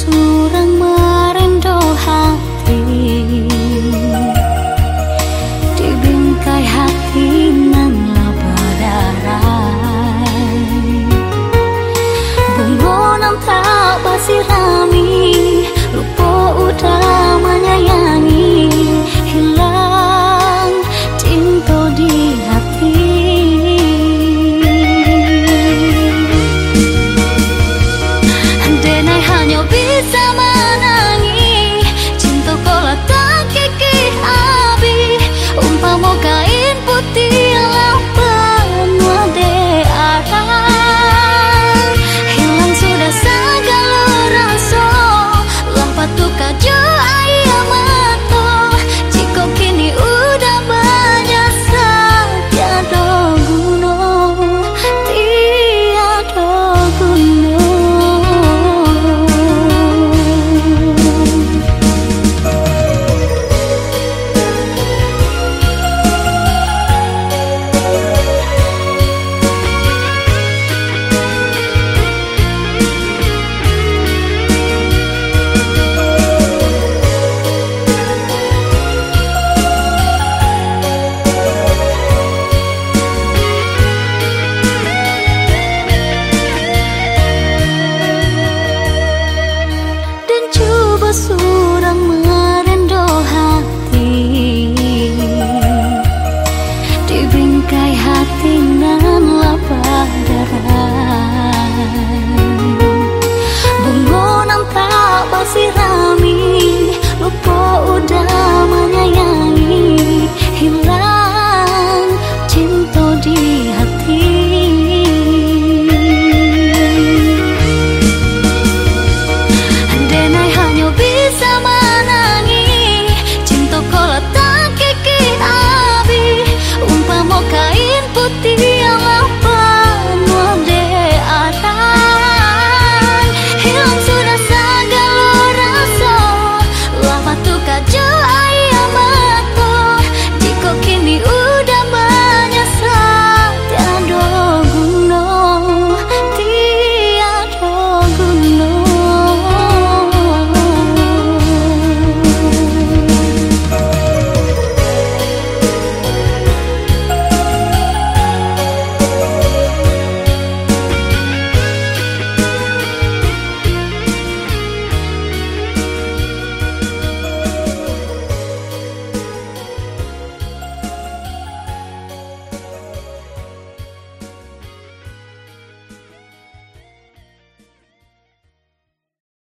surang tinanlah darah.